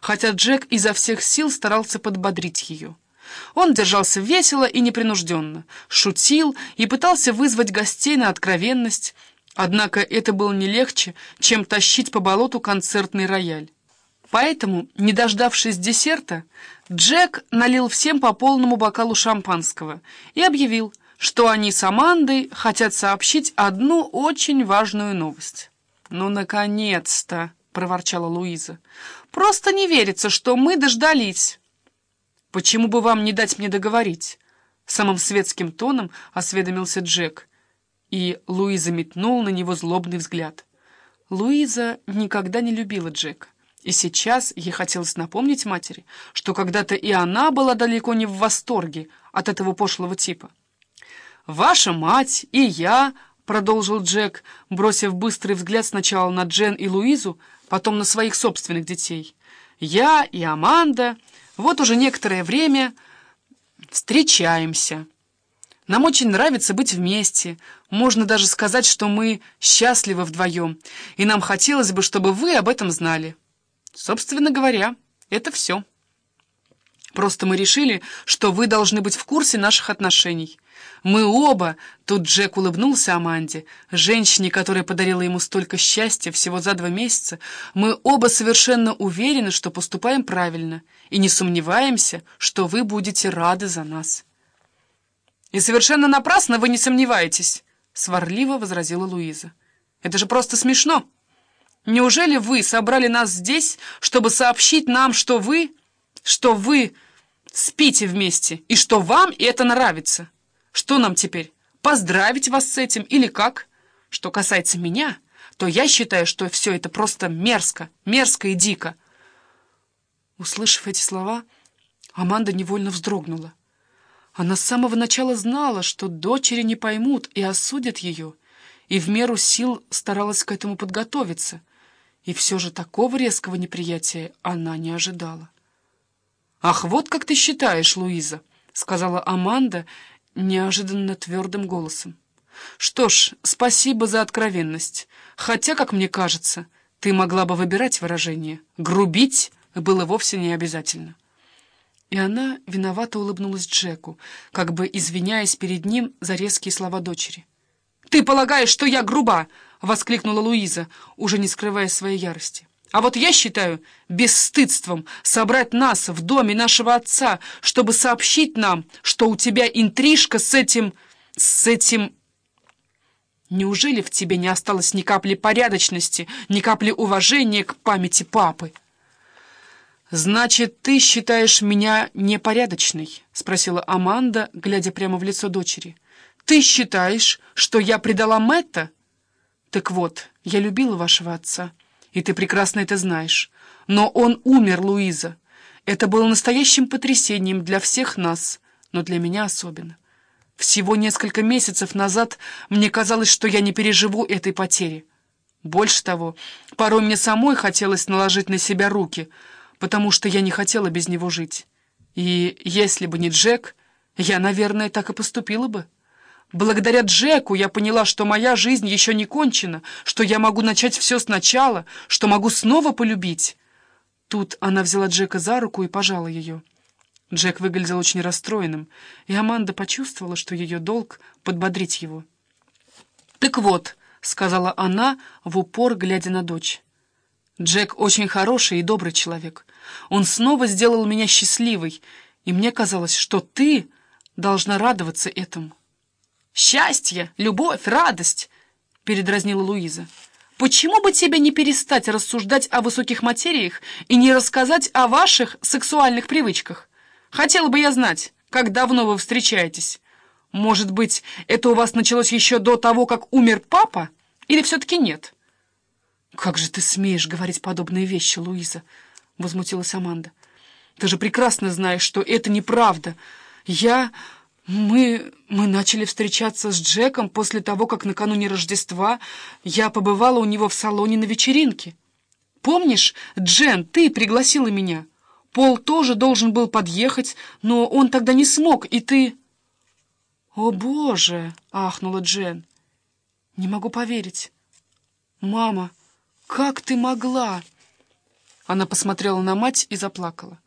хотя Джек изо всех сил старался подбодрить ее. Он держался весело и непринужденно, шутил и пытался вызвать гостей на откровенность, однако это было не легче, чем тащить по болоту концертный рояль. Поэтому, не дождавшись десерта, Джек налил всем по полному бокалу шампанского и объявил, что они с Амандой хотят сообщить одну очень важную новость. «Ну, наконец-то!» — проворчала Луиза. «Просто не верится, что мы дождались». «Почему бы вам не дать мне договорить?» Самым светским тоном осведомился Джек, и Луиза метнул на него злобный взгляд. Луиза никогда не любила Джека, и сейчас ей хотелось напомнить матери, что когда-то и она была далеко не в восторге от этого пошлого типа. «Ваша мать и я», — продолжил Джек, бросив быстрый взгляд сначала на Джен и Луизу, потом на своих собственных детей. «Я и Аманда...» Вот уже некоторое время встречаемся. Нам очень нравится быть вместе. Можно даже сказать, что мы счастливы вдвоем. И нам хотелось бы, чтобы вы об этом знали. Собственно говоря, это все. Просто мы решили, что вы должны быть в курсе наших отношений. Мы оба, тут Джек улыбнулся Аманде, женщине, которая подарила ему столько счастья всего за два месяца, мы оба совершенно уверены, что поступаем правильно, и не сомневаемся, что вы будете рады за нас. «И совершенно напрасно вы не сомневаетесь», — сварливо возразила Луиза. «Это же просто смешно. Неужели вы собрали нас здесь, чтобы сообщить нам, что вы, что вы спите вместе, и что вам это нравится?» Что нам теперь, поздравить вас с этим или как? Что касается меня, то я считаю, что все это просто мерзко, мерзко и дико. Услышав эти слова, Аманда невольно вздрогнула. Она с самого начала знала, что дочери не поймут и осудят ее, и в меру сил старалась к этому подготовиться, и все же такого резкого неприятия она не ожидала. «Ах, вот как ты считаешь, Луиза!» — сказала Аманда, неожиданно твердым голосом. «Что ж, спасибо за откровенность. Хотя, как мне кажется, ты могла бы выбирать выражение. Грубить было вовсе не обязательно». И она виновато улыбнулась Джеку, как бы извиняясь перед ним за резкие слова дочери. «Ты полагаешь, что я груба?» — воскликнула Луиза, уже не скрывая своей ярости. А вот я считаю бесстыдством собрать нас в доме нашего отца, чтобы сообщить нам, что у тебя интрижка с этим... с этим... Неужели в тебе не осталось ни капли порядочности, ни капли уважения к памяти папы? «Значит, ты считаешь меня непорядочной?» — спросила Аманда, глядя прямо в лицо дочери. «Ты считаешь, что я предала Мэтта?» «Так вот, я любила вашего отца» и ты прекрасно это знаешь. Но он умер, Луиза. Это было настоящим потрясением для всех нас, но для меня особенно. Всего несколько месяцев назад мне казалось, что я не переживу этой потери. Больше того, порой мне самой хотелось наложить на себя руки, потому что я не хотела без него жить. И если бы не Джек, я, наверное, так и поступила бы. Благодаря Джеку я поняла, что моя жизнь еще не кончена, что я могу начать все сначала, что могу снова полюбить. Тут она взяла Джека за руку и пожала ее. Джек выглядел очень расстроенным, и Аманда почувствовала, что ее долг — подбодрить его. «Так вот», — сказала она, в упор глядя на дочь. «Джек очень хороший и добрый человек. Он снова сделал меня счастливой, и мне казалось, что ты должна радоваться этому». «Счастье, любовь, радость!» — передразнила Луиза. «Почему бы тебе не перестать рассуждать о высоких материях и не рассказать о ваших сексуальных привычках? Хотела бы я знать, как давно вы встречаетесь. Может быть, это у вас началось еще до того, как умер папа? Или все-таки нет?» «Как же ты смеешь говорить подобные вещи, Луиза?» — возмутилась Аманда. «Ты же прекрасно знаешь, что это неправда. Я...» Мы... мы начали встречаться с Джеком после того, как накануне Рождества я побывала у него в салоне на вечеринке. Помнишь, Джен, ты пригласила меня? Пол тоже должен был подъехать, но он тогда не смог, и ты... «О, Боже!» — ахнула Джен. «Не могу поверить. Мама, как ты могла?» Она посмотрела на мать и заплакала.